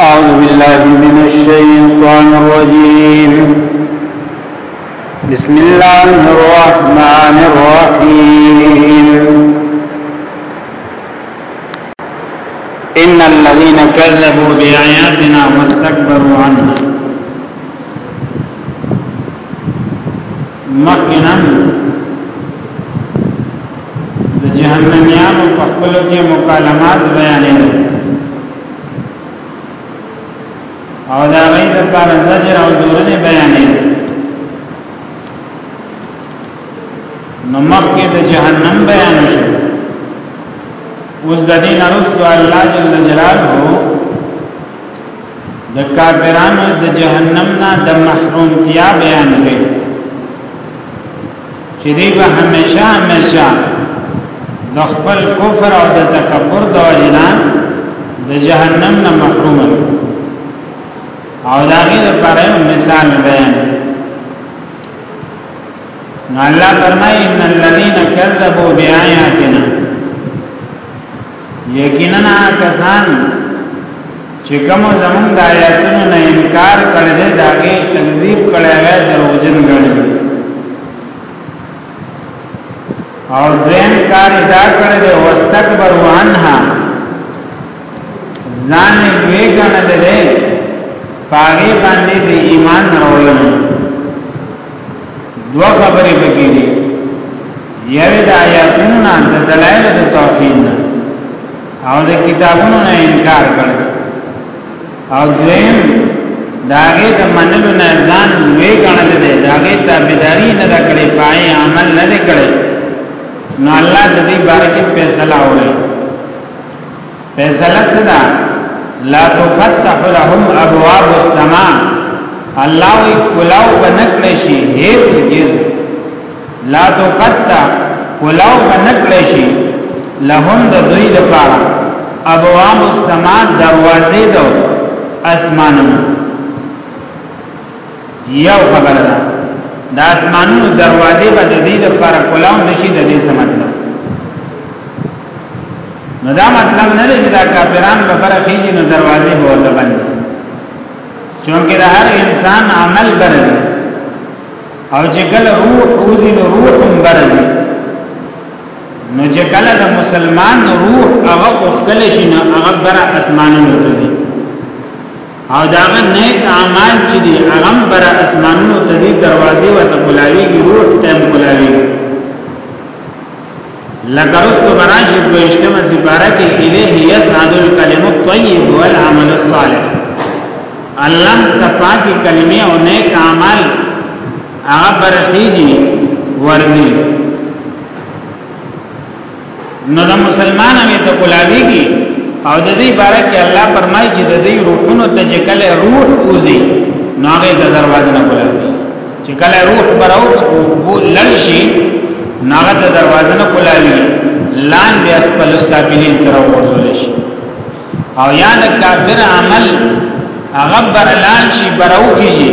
أعوذ بالله من الشيطان الرجيم بسم الله الرحمن الرحيم إن الذين كذبوا بآياتنا واستكبروا عنها مخکنا د جهنميانو په خپل کې مکالمات بیانې او دا غي د پر زجر او دورنه بیانې نو مخکې د جهنم بیان شو اوس د دین ارستو الله جل جلاله د کافرانو د جهنم نه د محرومتیا بیان دی چې دی به همیشه همیشه د خپل کفر او د تکبر د وجنا د جهنم نه محروم او دا غي لپاره مثال بیان نو الله فرمایي ان الذين كذبوا بآياتنا یقینا کسان چې کوم زمونږ د آیاتونو نه انکار کړي دي دا کې تکذیب کړي وي دروژن ګڼي او دویم کار ادا کړي دي واستكبر عنها ځان یې ګڼل دي پاګې باندې د ایمان راوړل دو خبرې پکې دي یوه د آیاتونو نه د دلایل د توحید نه او د کتابونو نه انکار کړ او دویم داغه د منلو نه ځان وی غنل دي داغه تابعداري نه کړې پای عمل نه کړې نو الله د دې بارکه فیصله وکړي فیصله څه ده لا تفتح لهم ابواب السماء الله وی کلاو بنکړی شي هیڅ جز لا تفتح کلاو بنکړی شي لهم د دوی لپاره ابواب السماء دروازې دو اسمانونو یو خبره ده د اسمانونو دروازې به د دې لپاره کلاو نشي د دې سمته نو دا مطلب نه دی چې دا کافران به برخېږي نو دروازې به ورته بندې چونکه د هر انسان عمل برځي او چې کله روح اوزي نو روح هم برځي نو چې کله د مسلمان روح هغه اوخکل شي نو هغه بر اسمانونو ته ځي او داغه نیک اعمال چې دي هغه بر اسمانونو ته ځي دروازې ورته کولاوي روح ته کولاوي لکرست براشد و اشتم سپارک الیه یسعد الکلم الطیب والعمل الصالح اللہ تفاقی کلمی او نیک عمل اغا برخیجی ورزی نو د مسلمان مې ته کولاویږي او د دې باره کې الله فرمایي چې د دې روحونو ته چې کله روح وځي نو هغه د دروازې نه کولاوي چې کله روح براو وو لړشي ناغه د دروازه نه کولاوي لاندې اسفل السافلین تر ورغول شي او یا د کافر عمل هغه بر لال شي براو کیږي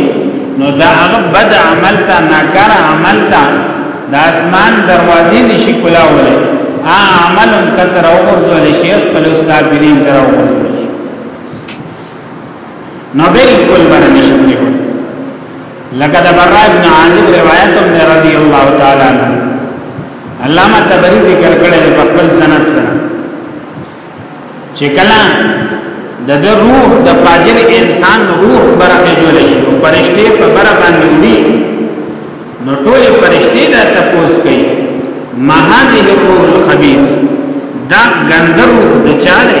نو دا هغه بد عمل تا ناکار عمل تا د اسمان دروازې نشي کولاوله ا عمل کتر ورغول شي اسفل السافلین تر ورغول شي نو بالکل باندې نشي لکه د برا ابن عازب روایت هم دی رضی الله تعالی عنہ علامه تبری ذکر کړی په خپل سند سره چې کله د د روح د فاجر انسان روح برخه جوړ شي او پرشته په بر باندې وي نو ټول پرشته دا تپوس کوي ما هذه الروح الخبيث دا ګندر د چاره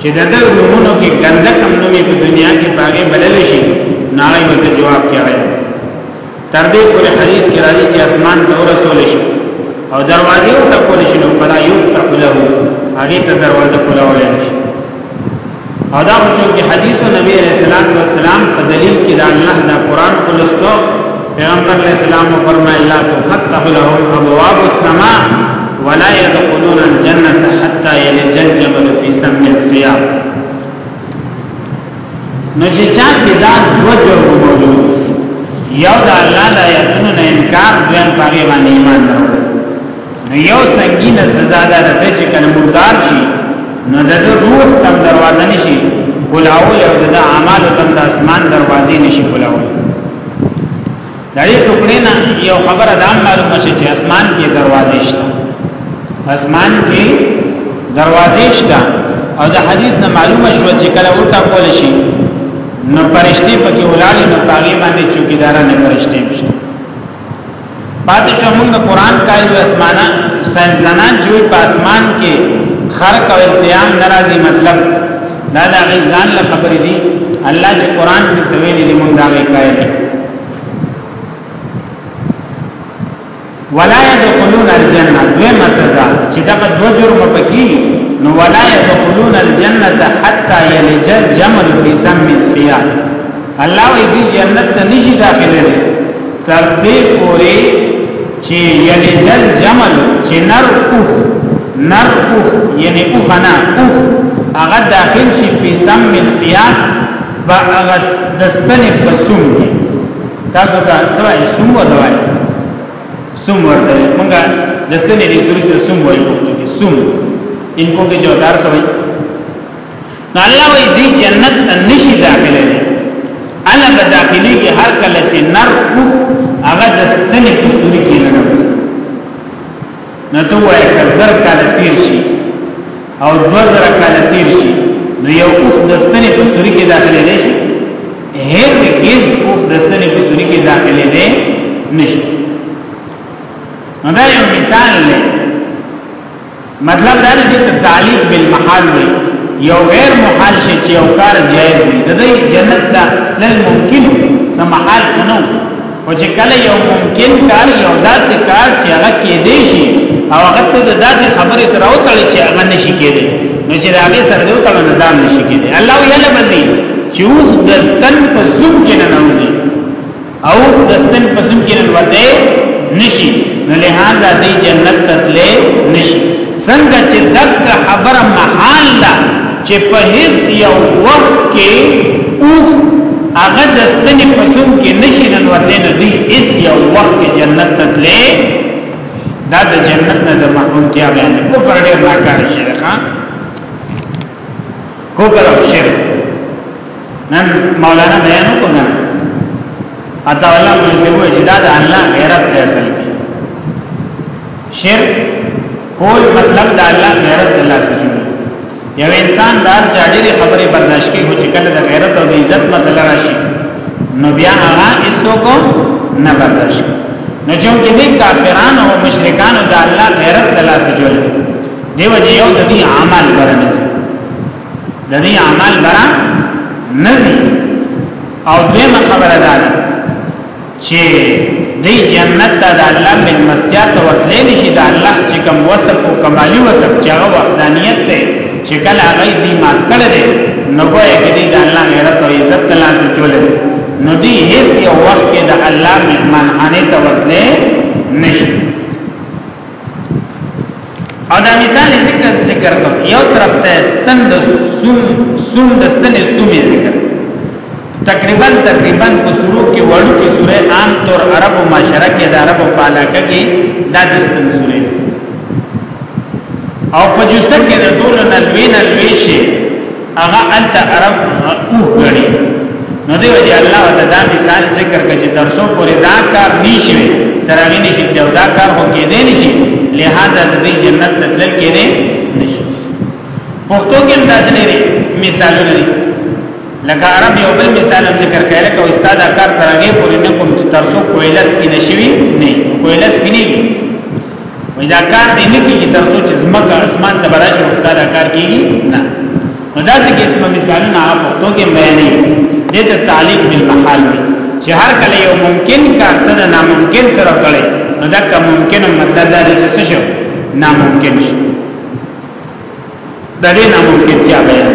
چې د دې روحونو کې ګنده کم نومې په دنیا کې پاګې بلل شي ناغې به ته جواب کوي تر دې پورې حدیث کې راځي چې اسمان ته ورسول شي او دروازې او ټکول شي نو فلا یفتح له هغه ته دروازه کولا ولې شي او دا چې حدیث نبی رسول الله صلی الله علیه وسلم په دلیل کې د الله د قران په لستو پیغمبر علیہ السلام فرمائے لا تفتح لهم ابواب السماء ولا يدخلون الجنة حتى يلج الجمل في سم الخيار نو چې چا کې دا دوه جوړ موجود یو د الله د آیاتونو نه انکار دویم پاګې باندې ایمان نه نو یو سنگینه سزا ده چې کله مردار شي نو د روح تم دروازه نشي کولاول او د اعمال تم د اسمان دروازې نشي کولاول دا یو ټوکړی نه یو خبره دا معلومه شي چې اسمان کې دروازې شته اسمان کې دروازې شته او دا حدیث نه معلومه شو چې کله ورته کول شي نو پرشتي پکې ولاړې نو پاګې باندې چوکیدارانه پرشتي شته پاتې شو موږ قرآن کای د اسمانه ساينسدانان چې په اسمان کې خرق او التیام ناراضي مطلب دا د هغه ځان له خبرې دي الله چې قرآن کې سوي دي موږ دا وی کای ولا يدخلون الجنه دویمه سزا چې دا دو جرم پکې نو ولا يدخلون الجنه حتى يلج الجمل في سم الخياط الله وی دی جنت ته نشي داخله دي تر دې پوري چې یعنی جل جمل چې نر اوف نر اوف یعنی اوفنا اوف هغه داخل شي په سم من خیات با هغه دستن په سوم کې تاسو ته سوای سوم ولوي سوم ورته مونږه دستن دې سوري ته سوم وایو سوم ان کو کې جوتار سوي نو الله وی دی جنت ته نشي داخله دي الا بداخلي کې هر کله چې نر اوخ هغه د ستنې په سوري کې نه راوځي نو ته وایې کزر کاله تیر شي او دوزر کاله تیر شي نو یو اوخ د ستنې په سوري کې داخله دي شي هر کیز اوخ د ستنې په سوري کې داخله دي نشي نو دا یو مثال دی مطلب دا دی چې تعلیق بالمحال وي یو غیر محال شي چې یو کار جایز وي د دې جنت دا لن ممکن سمحال کنو او چې کله یو ممکن کار یو داسې کار چې هغه کې دی شي او هغه ته داسې خبرې سره او تړي چې هغه نشي کېدی نو چې هغه سره دی تړل نه دام نشي کېدی الله یې لمزي چې اوس د ستن په زوم کې نه نوځي او دستن پسم کې ننوته نشي نو لہذا دی جنت تتلې نشي څنګه چې دک خبره محال ده چې په هیڅ یو وخت کې اوس هغه دستن پسم کې نشي ننوته نه دی هیڅ یو وخت کې جنت تتلې دا د جنت نه د محروم کیا بیان کو پر ډیر ناکار شي ښا کو پر شرک نن مولانا بیان وکړ اتا الله مې څه وایي چې دا د الله غیرت دی اصل کې شرک کول مطلب د الله غیرت د الله سره یو انسان دار چا ډېر خبره برداشت کوي چې کله د غیرت او د عزت مسله راشي نو بیا هغه ایسو کو نه برداشت نو چې موږ دې کافرانو او مشرکانو د الله غیرت د الله سره دیو یو د دې عمل ورنځي د دې عمل برا نزي او دیمه خبره ده چې دې جنت ته د الله من مستیات ورتلې نشي د الله چې کوم وصف او کمالي وصف چې هغه وحدانیت ته چې کله هغه دې مات کړي دي نو ګویا کې دې د الله غیرت او عزت تلاش چولې نو دې هیڅ یو وخت کې د الله مهمان خانه ته ورتلې نشي او دا مثال ذکر ذکر کوم یو طرف ته ستن د سوم سوم د ستنې سومې ذکر تقریبا تقریبا په سورو کې وړو کې سورې عام طور عربو معاشره کې د عربو په علاقه کې دا د ستن سورې او په جوسه کې د ټولو نه لوی نه لوی شي هغه انت عرب اوه غړي نو دی وجه الله تعالی مثال ذکر کړي چې ترسو پورې دا کار نشي ترغی نشي او دا کار هو کې دی نشي لہذا د دې جنت تدل کې نه نشي پښتو کې انداز لري مثالونه دي لکه عرب یو بل مثال ذکر کړي لکه استاد کار ترغی پورې نه کوم چې ترسو کویلس کې نشي نه کویلس کې نه وې دا کار دې نه کیږي تر څو چې زمکه اسمان ته براشي او دا کار کیږي نه نو دا چې اسم مثالونه هغه پښتو کې بیانې دې ته تعلق بالمحال دی چې هر کله یو ممکن کار ته ناممکن سره کړي نو دا کوم ممکن مطلب دا چې څه شو ناممکن شي دا دې ناممکن چې بیان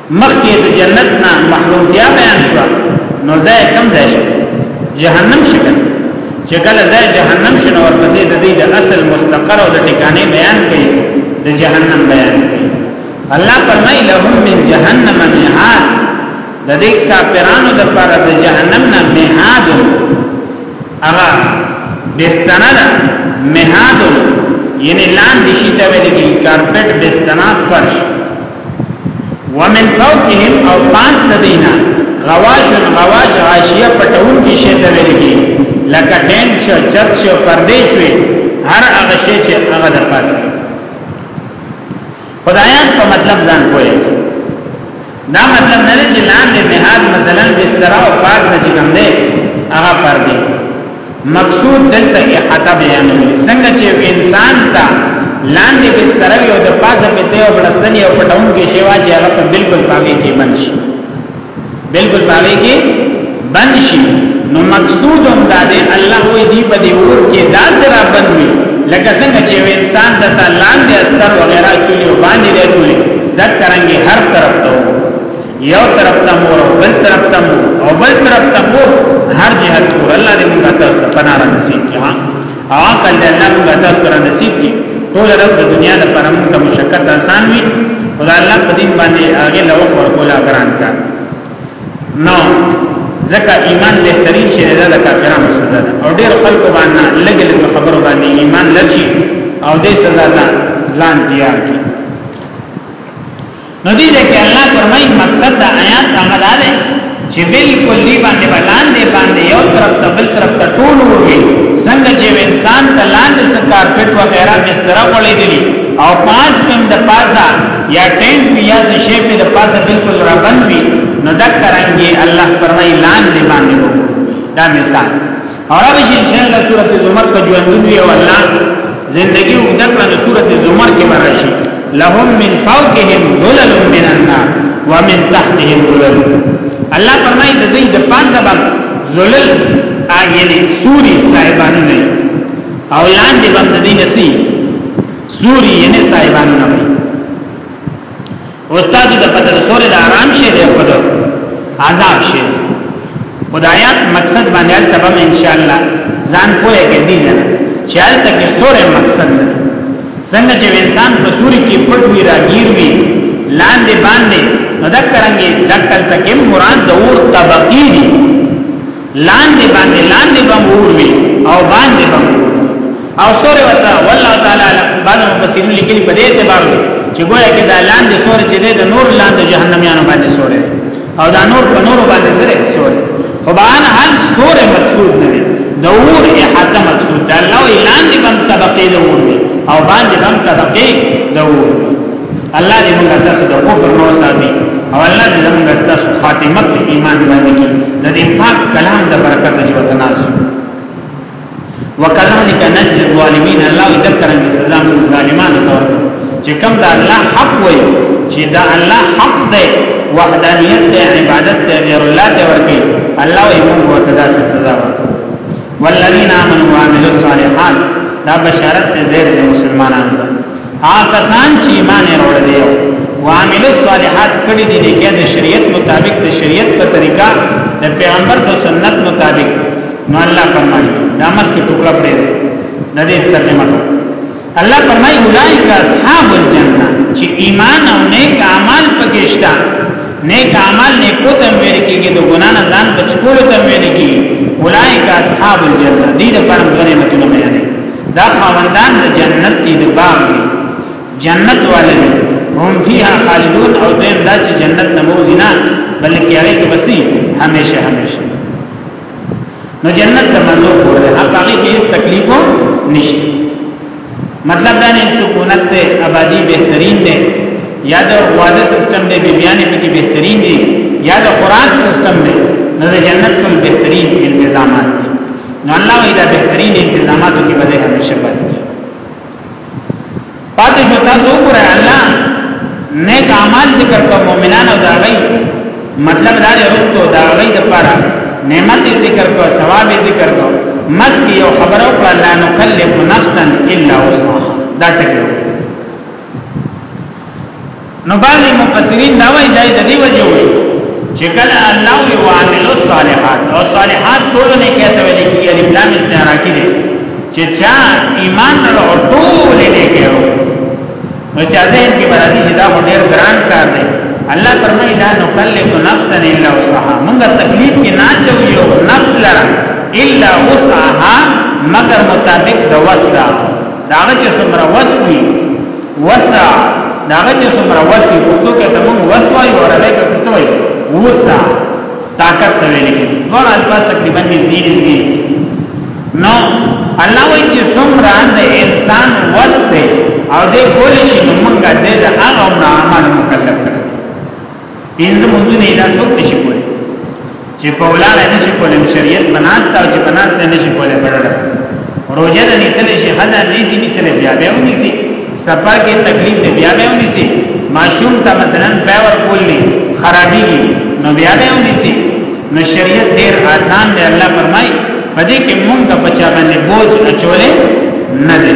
مخکې د جنت نه محرومتیا بیان شو نو ځای کم ځای شو جهنم شو چې کله ځای جهنم شو نو ورپسې د دې د اصل مستقر او د ټکانې بیان کړي د جهنم بیان کړي الله فرمای لهم من جهنم مهاد د دې کافرانو د پاره د جهنم نه مهاد هغه بستنه ده مهاد یعنی لاندې شي ته ویل کی کارپټ بستنه فرش ومن فوقهم او پاس د دینا غواشن غواش غاشیه پټون کې شی ته ویل کی لکه ټینګ شو چت شو پردې شوې هر هغه شی چې هغه د پاسه خدایان په مطلب ځان کوی دا مطلب نه چې لاندې نهاد مثلا بستر او پاس نه چې کوم دی هغه پردې مقصود دلته احاطه بیانوي څنګه چې انسان ته لاندې بستر وي او د پاسه په ته او بلستنی او پټون کې شیوا چې هغه بالکل پاوی کې بند شي بالکل پاوی کې بند شي نو مقصود هم دا دی الله وې دی په دې اور کې دا سره بند وي لکه څنګه چې انسان د لاندې استر وغیرہ چولې باندې دی چولې دا کرانګي هر طرف ته یو طرف ته مور او بل طرف ته مور او بل طرف ته مور هر جهت مور الله دې موږ تاسو ته پناه را نصیب کړي ها عقل دې الله موږ تاسو ته نصیب کړي ټول رب د دنیا د پرم ته مشقت آسان وي خدای الله په دې باندې هغه لو ور کولا ګران کا نو ځکه ایمان دې ترین شي د کافرانو سزا ده او ډېر خلکو باندې لګل خبرو باندې ایمان لږي او دې سزا ده ځان تیار کړي نو دې دې کې الله فرمایي مقصد دا آیات هغه دا دی چې بالکل دی باندې باندې باندې یو طرف ته بل طرف ته ټول وږي څنګه چې انسان ته لاندې سکار پټ وغیرہ بستر غولې دي او پاس پم د پاسا یا ټینټ یا څه شی په د پاسا بالکل را بند وي نو دا کرانګي الله فرمایي لاندې باندې دا مثال عرب شي ان شاء الله سورته زمر په ژوندون وی او الله زندگی وګدکړه نو سورته زمر کې براشي لهم من فوقهم ظلل من النار ومن تحتهم ظلل الله فرمایي د دې د پاسه باندې ظلل اګلې سوري صاحبان نه او لاندې باندې نسی سوري یې صاحبان نه استاد د بدر سورې د آرام شي دی خود عذاب شي خدایات مقصد باندې تبم ان شاء الله ځان پوهه کې دي ځنه چې حالت کې سورې مقصد ده څنګه چې انسان په سوري کې پټ وی راګیر وی لاندې باندې نو دکرنګي دکل تکم مراد د اور طبقی دي لاندې باندې لاندې بم وروي او باندې بم او سورې وتا والله تعالی بعض مفسرین لیکلي په دې اعتبار چې ګویا کې دا لاندې سورې چې د نور لاندې جهنميانو باندې سورې او دا نور په نور باندې سره سورې خو بان هل سورې مقصود نه دی د اور احاطه مقصود ده الله لاندې بم طبقه د اور او باندې بم طبقه د اور الله دې موږ تاسو د کفر نو ساتي او الله دې موږ تاسو خاتمه په ایمان باندې کړي د دې پاک کلام د برکت چې وتناسو وکذالک نجز الظالمین الله دې کرنګ سزا موږ ظالمانو ته چې کوم د الله حق وي چې د الله حق دی وحدانیت دی عبادت دی غیر الله ته ورکی الله یې موږ ورته داسې سزا ورکړي والذین آمنوا وعملوا الصالحات دا بشارت ته زیر د مسلمانانو ده هغه کسان چې ایمان وروړي دي او عامل صالحات کړي دي چې د شریعت مطابق د شریعت په طریقه د پیغمبر د سنت مطابق نو الله فرمایي دا مسکه ټوکړه پرې ده د دې ترجمه کوي الله فرمایي اولئک اصحاب الجنه چې ایمان او نیک اعمال پکې شته نیک اعمال نیکو ته ویل کېږي د ګنا نه ځان بچولو ته ویل کېږي اولئک اصحاب الجنه دې د پرم غره متونه بیان دا خواندان د جنت دې د باغ دې جنت والے هم فيها خالدون او دین دا چې جنت نه موزینا بلکې هغه کې بسي همیشه همیشه نو جنت د مزو کور دی هغه هغه هیڅ تکلیف نشته مطلب دا نه سکونت ته آبادی بهترین دی یا د واده سیستم دی بیان کې بهترین دی یا د خوراک سیستم دی نو د جنت کوم بهترین انتظامات دی نو الله وی دا بهترین انتظاماتو کې به همیشه پاتې پاتې شو تاسو وګورئ الله نیک اعمال ذکر کړ مؤمنان او داغي مطلب دا دی ورته داغي د پاره نعمت ذکر کړ ثواب ذکر کړ مسک یو خبر او کړه لا نکلف نفسا الا وسعها دا ټکی نو بعض مفسرین دا وایي دا د دې وجه وي چې کله الله وی وعمل الصالحات او صالحات ټول نه کېته ویل کېږي یعنی پلان استعراقی دی چې چا ایمان له ټول نه کېو نو چا ذهن کې برادي چې دا ډېر ګران کار دی الله فرمایي لا نکلف نفسا الا وسعها موږ تکلیف کې نه چويو نفس لره الا وسعها مگر مطابق د وسعها داغه چې څومره وسوي وسع داغه چې څومره وسوي په تو کې تمون وسوي او راځي په سوي وسع طاقت ته ویل کېږي ټول الفاظ تقریبا نږدې نږدې نو الله وایي چې څومره د انسان وسته او دې کول شي نو موږ دې د هغه عمل مکلف کړو پنځه مونږونه دا څوک نشي کولی چې په ولاړه نشي کولی شریعت بناس تا چې بناس نه نشي کولی پرړه روزه نه نسل شي حدا نيسي نسل بیا به ونيسي سفر کې تکلیف دی بیا به ونيسي معشوم ته مثلا باور کولی خرابي نو بیا به ونيسي نو شریعت ډیر آسان دی الله فرمای پدې کې مونږ د بچا باندې بوج اچولې نه دی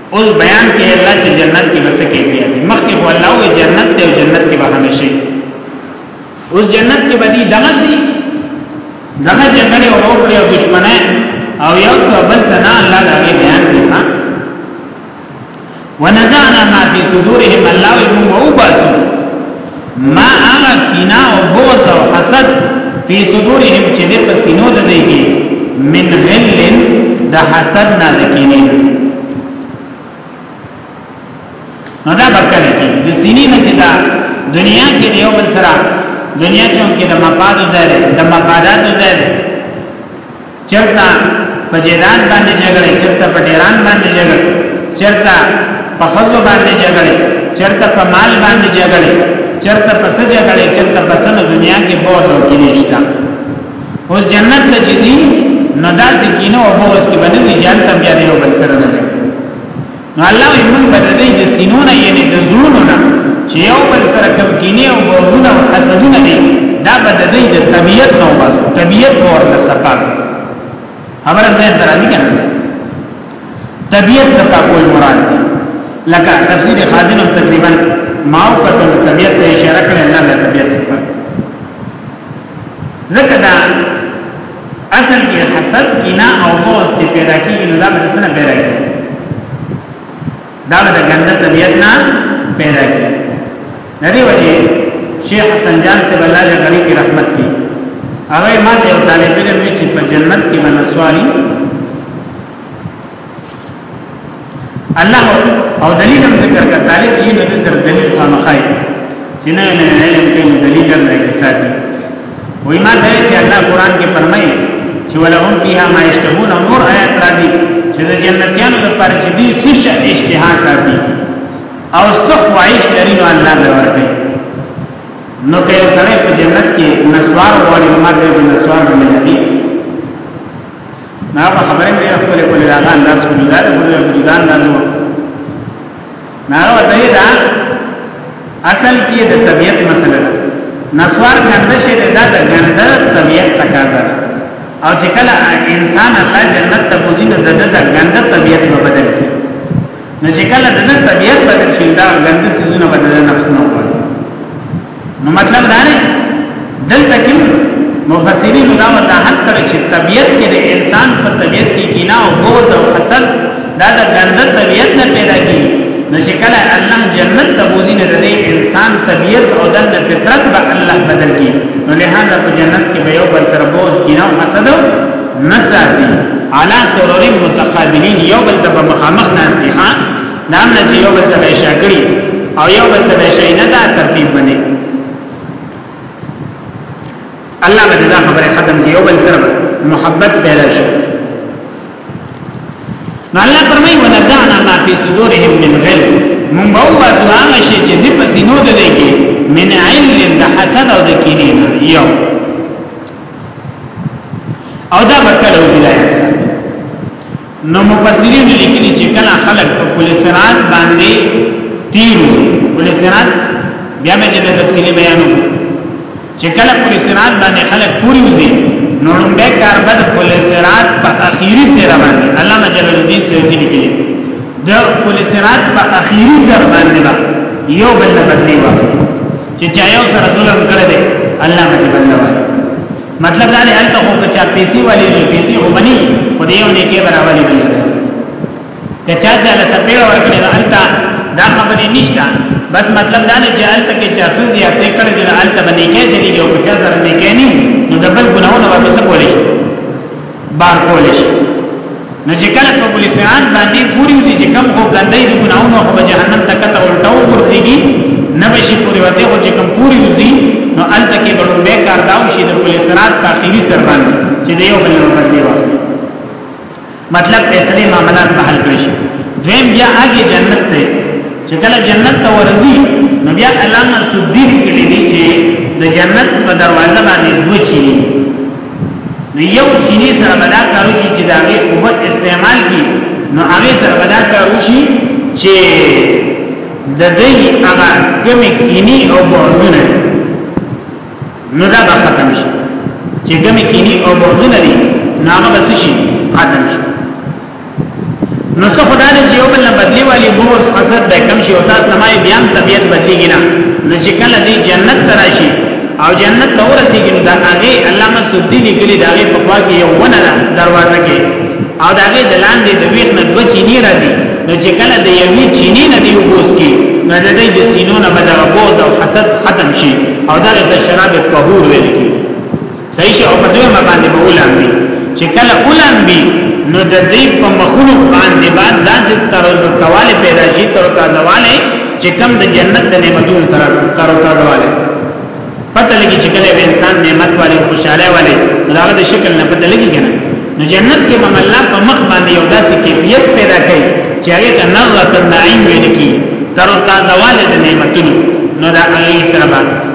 اوس بیان کې الله چې جنت کې بس کې دی مخکې هو الله او جنت ته جنت کې به همیشه اوس جنت کې بدی دغه سي دغه جګړه او روکړې او دشمنه او یو څه بل څه نه الله دا بیان کوي ونزعنا ما في صدورهم الله ومن وباسوا ما هغه کینا او بغض او حسد فی صدورهم چې د پسینو د دی کې من غل د حسد نه د کینې نو دا بکره کې د سینې نه چې دا دنیا کې یو بل سره دنیا کې هم کې د مفاد ځای د مفادات ځای چرته په جیدان باندې جګړه چرته په ډیران باندې جګړه چرته په خزو باندې جګړه چرته په مال باندې جګړه چرته په څه جګړه چرته په سن دنیا کې بوج او کې نشتا او جنت ته چې دي نو دا چې کینه او بوج کې باندې جنت بیا دی او بل سره نه نو الله یې موږ به د دې د سینو نه یعنی د زړونو نه چې یو بل سره کوم کینې او بغضونه او حسدونه دي دا به د دې د طبیعت نه وباسو طبیعت به ورته صفا خبره ځان ته راځي کنه طبیعت صفا کول مراد دی لکه تفسیر خازن هم تقریبا ماو کتل طبیعت ته اشاره کړې الله د طبیعت صفا ځکه دا اصل کې حسد کینا او بغض چې پیدا کیږي نو دا به څنګه پیدا کیږي دا به د ګنده طبیعت نه پیدا کیږي ندی وجه شیخ حسن جان سے الله دې غني کی رحمت کی هغه ما ته یو طالب علم چې په جنت کې منسواري الله او دلیل هم ذکر کړ طالب چې نو سره دلیل خامخای چې نه نه علم کې دلیل هم نه ساتي وای ما ته چې الله قران کې فرمایي چې ولهم فیها ما یشتهون نور آیات راځي چې د جنتیانو لپاره چې دې سشه اشتها ساتي او څه خواهش لري نو الله به ورکړي نو که سره په جنت کې نسوار وړي مرګ چې نسوار باندې نه په خبره مې خپل کول دا انداز کوم دا د بل بلدان نه نو نه وته دا اصل کې د طبيعت مسله ده نسوار ګنده شي دا د ګنده طبيعت تقاضا ده او چې کله انسان الله جنت ته بوزي نو د د ګنده طبيعت په بدل کې نو چې کله د طبيعت بدل شي دا ګنده سيزونه بدل نفس نه وړي نو مطلب دا دی دلته کې مفسرین دا وضاحت کړی چې طبیعت کې د انسان په طبیعت کې کینا او بغض او حسد دا د ګنده طبیعت نه پیدا کیږي نو چې کله الله جنت ته بوزي نه د انسان طبیعت او د فطرت به الله بدل کی نو لهدا په جنت کې به یو بل سره بغض کینا او حسد نه ساتي علا سرور متقابلین یو بل ته مخامخ ناس دي ها دا نه چې یو بل ته به شاګړي او یو بل ته به شي نه دا ترتیب باندې الله به دا خبره ختم کی یو بل سره محبت پیدا شي نو الله فرمایي ونزعنا ما فی صدورهم من غل من بو واسوان شي چې د پسینو د دې کې من علم د حسد او د کینې یو او دا بکلو ولایت نو مفسرین لیکلي چې کله خلک په کل سرات باندې تیرو کل سرات بیا به د تفصیلی بیانو چې کله کل سرات باندې خلک پوری وځي نو لومبه کار به د کل سرات په اخیری سره باندې علامه جلال الدین سیوطی لیکلي د کل سرات په اخیری سره باندې با یو بل نه بدلی و چې چا یو سره ظلم کړی دی الله باندې بدلوي مطلب دا دی هلته خو کچا پیسې والی نو پیسې خو بني خو دې یو نه کې براوالي دی کچا چې له سپېړ ورکړي نو هلته دا خبرې نشته بس مطلب دا دی چې هلته کې چا سن زیاتې کړې نو هلته باندې کې چې یو کچا سره نه کې نه نو دبل ګناونه به څه کولی شي بار کول شي نو چې کله په ګلستان باندې پوری وځي چې کم خو ګندې د ګناونو په جهنم ته کته الټاو ورسیږي نه بشي پوری وته او چې کم پوری وځي نو الته کې بلو به کار داو شي د ګلستان تاخیری سر باندې چې دی یو بل نه باندې واخلي مطلب فیصله معاملات په حل کړی شي دویم بیا هغه جنت ته چې کله جنت ته ورځي نو بیا علامه صدیق کړي دي چې د جنت په دروازه باندې دوه چینه نو یو چینی سره بدا کارو شي چې داغه قوت استعمال کی نو هغه سره بدا کارو شي چې د دې هغه کمی کینی او بوزونه نو دا به ختم شي چې کمی کینی او بوزونه دي نو هغه بس شي ختم شي نو څه خدای دې یو بل بدلی والی بوز حسد به کم شي او تاسو تمای بیان طبيعت بدلیږي نه نو چې کله دې جنت تراشي او جنت ته ورسیږي نو دا هغه الله مسعود دی لیکلي دا هغه په خوا کې یو ونه ده دروازه کې او دا هغه دلان دې د ویښ نه دوه چینی راځي نو چې کله د یوې چینی نه دی وګوس کی نو د دې د سینو نه بدغه بوز او حسد ختم شي او دا د شراب طهور ویل کی صحیح شو په دوی باندې به ولامبي چې کله ولامبي نو د دې په مخونو باندې باندې داسې تر تواله پیدا شي تر تازهواله چې کم د جنت د نعمتونو تر تر تازهواله پته لګي چې کله انسان نعمت والے خوشاله والے داغه د شکل نه پته لګي کنه نو جنت کې مم الله په مخ باندې یو داسې کیفیت پیدا کړي چې هغه ته نظرت النعیم ویل کی تر تازهواله د نعمتونو نو دا هغه سره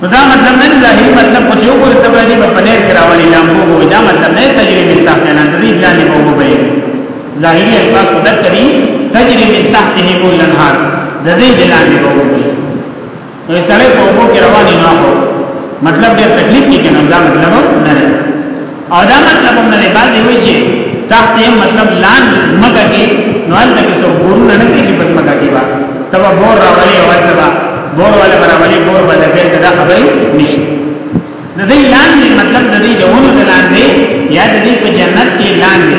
نو دا مطلب نه ظاهري مطلب خو چې وګورې ته باندې په پنیر کې راولي لامبو وي دا مطلب نه تجربه من تحت نه دې ځانې مو وبې ظاهري الفاظ خو دک دي تجربه من تحت هي مو لنهار د دې ځانې مو وبې نو سره په وګو کې رواني نه هو مطلب دې تکلیف کې کنه دا مطلب نه او دا مطلب هم نه بعد دی چې تحت یې مطلب لاندې زمګه کې نو هلته کې څو ګورونه نه کې چې په زمګه کې با تبا بور راولي او تبا بور ولا براولي بور ولا دې دا خبرې نشي د دې لاندې مطلب د دې دونو د لاندې یا د دې په جنت کې لاندې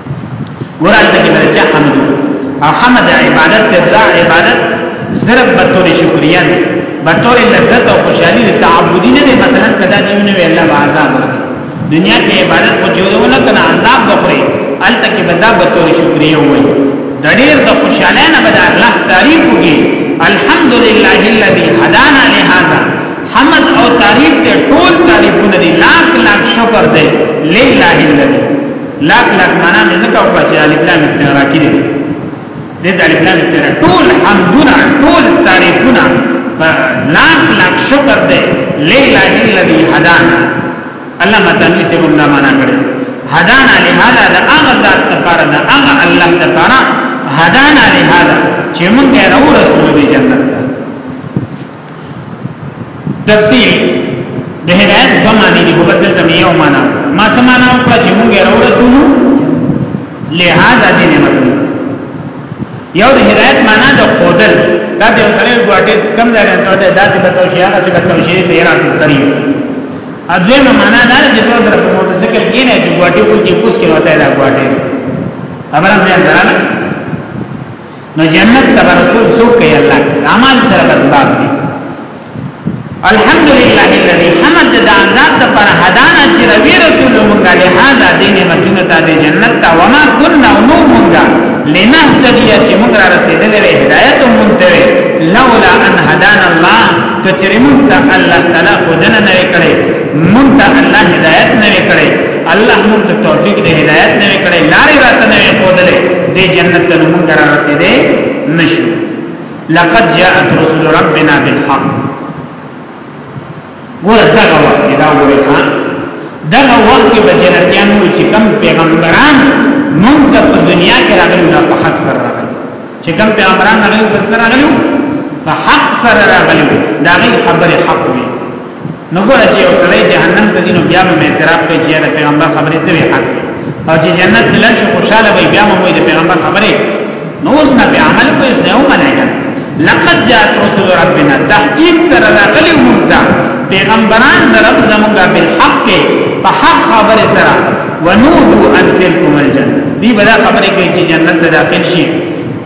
ګورال ته کې درچا حمد او حمد عبادت ته دا عبادت صرف به تور شکریا نه به تور لذت او خوشحالي تعبدي نه مثلا کدا دی نه وی الله عذاب دنیا کې عبادت کو جوړونه کنه عذاب بخره الته کې بدا به تور شکریا وایي د ډېر د خوشاله نه بدا الله تعریف وکي الحمدلله الذي هدانا لهذا حمد او تعریف ته ټول تعریفونه دي لاکھ لاکھ شکر دی لله الذي لاک لاک معنا مې ځکه وکړه چې الف لام استغراقي دی د الف لام استغراق ټول حمدونه ټول تعریفونه لاک لاک شکر دی لیلا الذی هدانا الله متنوی سے بندا معنا کړی هدانا لهذا د هغه ذات لپاره د هغه الله لپاره هدانا لهذا چې موږ راو رسول دی جنت تفسیر د هدایت په معنی دی په بدل ته یو معنا ما سمانا په چې موږ راوړو لہذا دې نعمت یو د هدایت معنا د خودل دا د سره ګواټیس کم ځای نه ته دا د توشی هغه چې توشی به را کوي اځم معنا دا چې تاسو سره په موټرسایکل کې نه چې ګواټي ول کې کوس کې وته دا ګواټي خبره مې درانه نو جنت ته رسول سو کوي الله اعمال سره اسباب دي الحمدلله الذي حمد د عذاب د پر هدانا چې روي رسول مونږه له هدا د نعمتونو ته د جنت ته وما كنا نو مونږه لنهتدي چې مونږ را رسیدلې له هدایت مونږ ته لولا ان هدانا الله کچرمون ته الله تعالی خدانه نه کړي مونږ ته الله هدایت نه کړي الله موږ ته توفیق دې هدایت نه کړي لارې راته نه خودلې دې جنت ته موږ را رسیدې نشو لقد جاءت رسل ربنا بالحق ګور دغه وخت دا وایي ها دغه وخت به جنتیان وي چې کم پیغمبران موږ ته په دنیا کې راغلي نه په حق سره راغلي چې کم پیغمبران راغلي په سره راغلي په حق سره راغلي دا غي خبره حق وي نو ګوره چې یو سړی جهنم ته دینو بیا به اعتراف کوي چې د پیغمبر خبرې څه وي حق او چې جنت ملل شي خوشاله وي بیا به د پیغمبر خبرې نو اوس نه به عمل کوي نه او منه لقد جاءت رسول ربنا تحقیق سره راغلی موږ ته پیغمبران درب زموږه بالحق په حق خبر سره ونودو ان تلکم الجنه دی بلا خبره کوي چې جنت ته داخل شي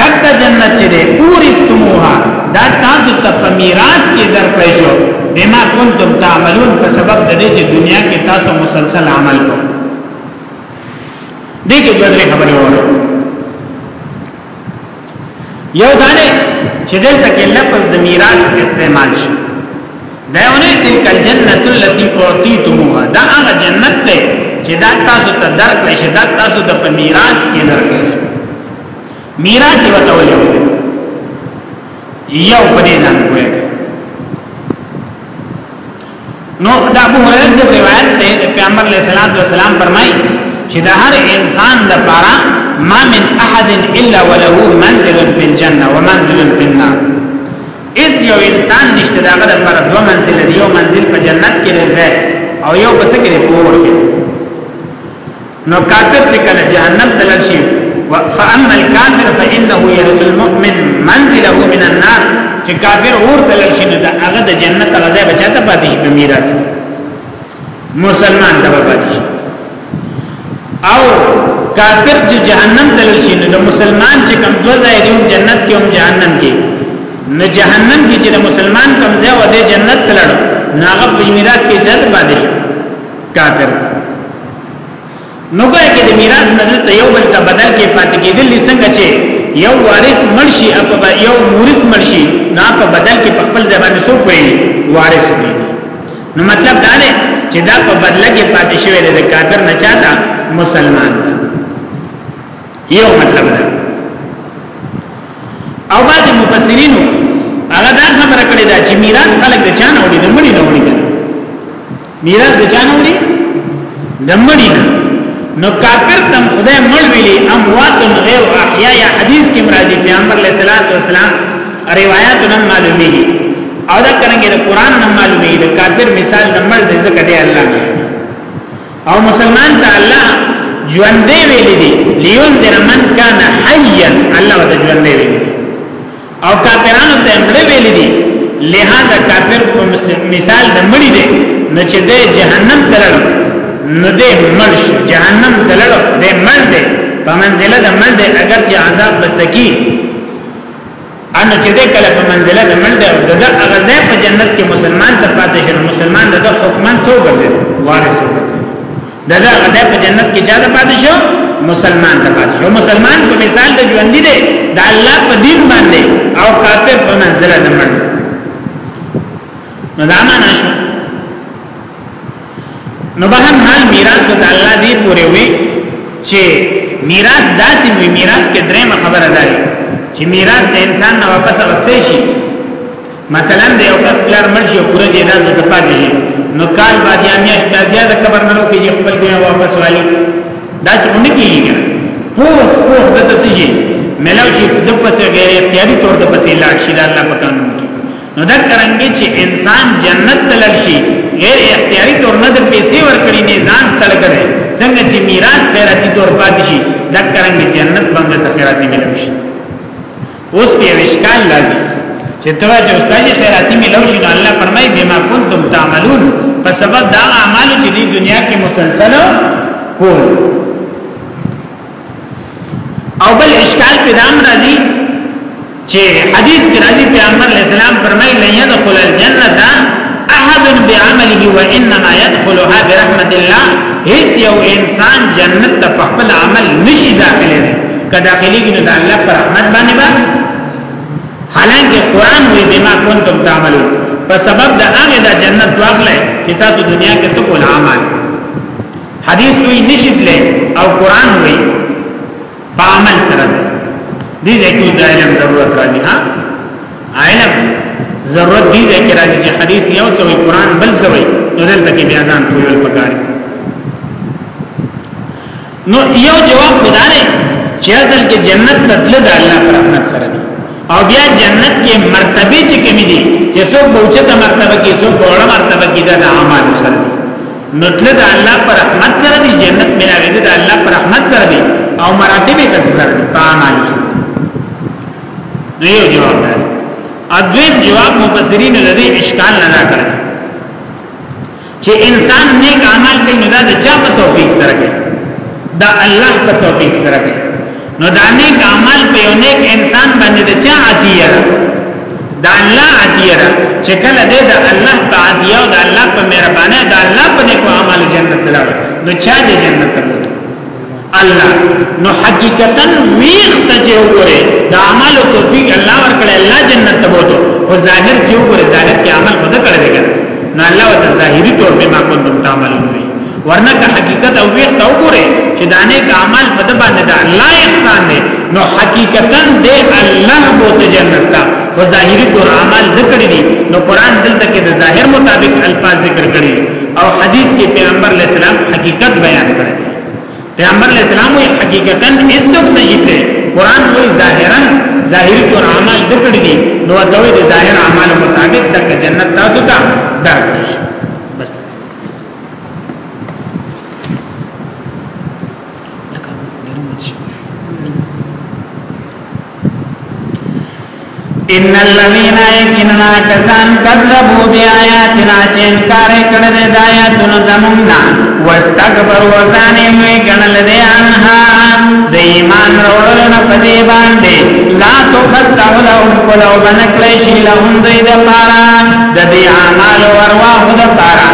دغه جنت چې دی اورثتموها دا تاسو ته په میراث کې درکړی شو بما کنتم تعملون په سبب د دې چې دنیا کې تاسو مسلسل عمل کوئ دې کې دوه درې خبرې وره یو دا نه چې دلته کې لفظ د میراث استعمال شي دا یو نه تلک الجنت التي اعطيتموها دا هغه جنت ده چې دا تاسو ته درکړی شي دا تاسو د میراث کې درکړی میراث ورته ولې یو په دې ځان کوی نو دا ابو هريره سے روایت ده پیغمبر علیہ الصلوۃ والسلام فرمایي چې دا هر انسان د پاره ما من احد الا وله منزل فی الجنه ومنزل فی النار اس یو انسان نشته دا غره پر دو منزل دی یو منزل په جنت کې دی او یو بس کې پور کې نو کافر چې کله جهنم ته لاړ شي فاما الكافر فانه يرث المؤمن منزله من النار چې کافر اور ته لاړ شي نو دا هغه د جنت غزا بچاته پاتې شي په میراث مسلمان ته پاتې شي او کافر چې جهنم ته لاړ شي نو مسلمان چې کم دوه ځای دی جنت کې هم جهنم کې نو جهنم کې چې مسلمان کم ځای و دی جنت ته لاړ ناغه په میراث کې جنت پاتې شي کافر نو ګویا کې د میراث نه دلته یو بل ته بدل کې پاتې کېدل څنګه چې یو وارث مرشي او په یو مورث مرشي نه په بدل کې په خپل ځای باندې څوک وي وارث وي نو مطلب دا دی چې دا په بدل کې پاتې شوی دی د کافر نه چاته مسلمان دی یو مطلب ده او بعض مفسرینو هغه دا خبره کړې ده چې میراث خلک د چانه وړي د مړي نه وړي میراث د چانه وړي د مړي نه نو کافر تم خدای مړ ویلي اموات غیر احیا یا حدیث کې مرادی پیغمبر علیه الصلاۃ والسلام روایت نن معلومیږي او دا څنګه د قران نن معلومیږي د کافر مثال نن مړ دی ځکه دی الله نه او مسلمان ته الله ژوندې ویلې دي لينذر من کان حيا الله ته ژوندې ویلې او کافرانو ته امړې ویلې دي لہذا کافر په مثال د مړي دي نو چې د جهنم تلل نو د مرش جهنم تلل د مړ دي په منزله د مړ دي اگر چې عذاب بسکی ان چې دې کله په منزله د منډه او د هغه ځای په جنت کې مسلمان ته پاتې شي مسلمان د حکمن سو ګرځي وارث ګرځي د هغه ځای په جنت کې چا ته پاتې شو مسلمان ته پاتې شو مسلمان په مثال د ژوند دی د الله په دین باندې او کافر په منزله د منډه نو دا معنا شو نو به هم حال میراث د الله دی پورې وي چې میراث داسې وي میراث کې درېمه خبره ده چې میراث د انسان نه واپس راستې شي مثلا د یو کس پلار مرشي او پوره جناز د پاتې شي نو کال بعد یا میاش بیا بیا د قبر نه روکي چې خپل ګناه واپس والی دا چې ونه کیږي پوس پوس د تسجی ملاوي د پسې غیر اختیاري تور د پسې لاړ شي د الله په قانون نو دا کرنګي چې انسان جنت ته لړ شي غیر اختیاري تور نه د پیسې ورکړي نه ځان تل کړي څنګه چې میراث خیراتي تور پاتې شي دا کرنګي جنت باندې ته خیراتي ملو شي اوس په وشکال لازم چې توا چې استاد خیراتي ملو شي نو الله فرمایي بما کنتم تعملون په سبب دا اعمال چې د دنیا کې مسلسل کول او بل اشکال پیدام راځي چې حدیث کې راځي پیغمبر اسلام فرمایي لن يدخل الجنه احد بعمله وانما يدخلها برحمت الله هیڅ یو انسان جنت ته په خپل عمل نشي داخله دی که داخلي کې نو الله پر رحمت باندې با حالانکه قران وی بما کنتم تعملون په سبب د هغه د جنت واخلې چې تاسو دنیا کې څه کول عمل حدیث دوی نشي تللی او قران وی په عمل سره دي ځکه د علم ضرورت راځي ها علم ضرورت دي ځکه راځي چې حدیث یو څه وی قران بل څه وی نو دلته کې بیا ځان ټول پکاري نو یو جواب خدا نه چې اصل کې جنت ته تل د الله پر رحمت سره دي او بیا جنت کې مرتبه چې کمی دي چې څوک بوچته مرتبه کې څوک وړه مرتبه کې د عمل سره دي نو تل د الله پر رحمت سره دی جنت ملاوي د الله پر رحمت سره دی او مراتب یې کس سره دی په اعمال سره نو یو جواب دی اذن جواب مفسرین د دې اشکال نه راکړي چې انسان نیک عمل کوي نو دا د چا په توفیق سره کوي دا الله په توفیق سره کوي نو دا نیک عمل په یو نیک انسان باندې د چا عطیه ده د الله عطیه ده چې کله دې د الله په عطیه او د الله په مهربانه د الله په نیکو اعمالو جنت لاړ نو چا دې جنت ته الله نو حقیقتا ویخ ته چې وګوره د اعمالو توفیق الله ورکړي الله جنت ته وته او ظاهر چې وګوره ظاهر کې عمل خود کړی دی نو الله وت ظاهری طور به ما کوم تعمل ورنه که حقیقت او ویخ ته وګوره چې دا نیک اعمال په دبا نه ده الله احسان دی نو حقیقتا د الله بو ته جنت ده او ظاهری ګور اعمال ذکر دي نو قران دلته کې د ظاهر مطابق الفاظ ذکر کړي او حدیث کې پیغمبر علی السلام حقیقت بیان کړي پیغمبر علی السلام وی حقیقتا هیڅ نه کیږي قران وی ظاهرا ظاهری ګور اعمال ذکر دي نو دوی د ظاهر اعمال مطابق د جنت تاسو ته درکړي ان الذين يكننا كسان كذبوا بآياتنا چین کار کړه د آیاتونو زمونږه واستكبروا وزان وی ګڼل دي انها د ایمان وروړل نه پدې باندې لا تفتح لهم قلوب نکلی شي لهم دوی د پارا د دې اعمال وروا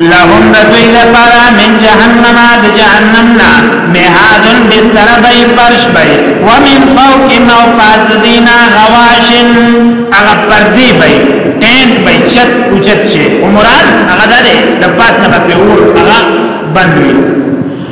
لهم دوی لپاره من جهنم د جهنم نا مهاد بستر بی پرش بی ومن فوق مو پاس دینا غواشن اغا پردی بی ٹینک بی چت اچت شی و مراد اغا دا دی لپاس نبا پیور اغا بندوی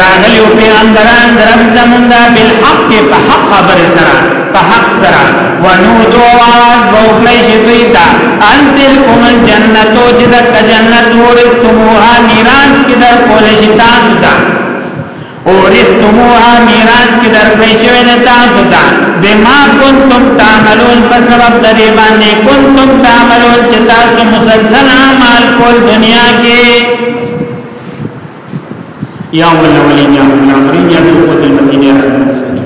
راغلی او پیغمبران درب زمونږه بالحق په حق خبر سره په حق سره ونو دو آواز وکړی شي دوی ته ان تلکم الجنتو چې د جنت ورثتموها میراث کې در کول شي تاسو ته ورثتموها میراث کې در کړی شي نه تاسو ته بما کنتم تعملون په سبب د دې باندې کنتم تعملون چې تاسو مسلسل اعمال کول دنیا کې یا ولولین یا ولامرین یا بالقوت المتینه راځي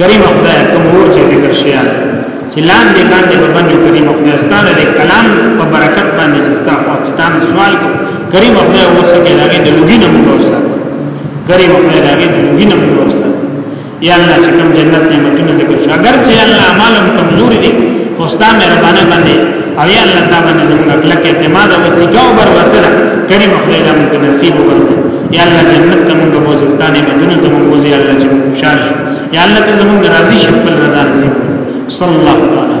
کریم خدای کوم ور چې ذکر شي چې لاندې باندې په باندې کریم خدای ستاره د کلام په برکت باندې چې ستاسو او تام سوال کو کریم خدای اوس کې لاګې د لوګي نه مو ورسره کریم خدای لاګې د لوګي نه مو ورسره یا الله چې کوم جنت نعمتونه ذکر شو اگر چې الله اعمالم کمزوري دي خو ستا مهربانه باندې او یا الله تعالی باندې زموږ کلک اعتماد او سیګاو بر وسره کریم خدای دې موږ نصیب وکړي یا الله جنت ته موږ بوزستانه مدینه ته موږ بوزي الله چې خوشاله شي یا الله ته زموږ راضي شي خپل رضا نصیب صلی الله تعالی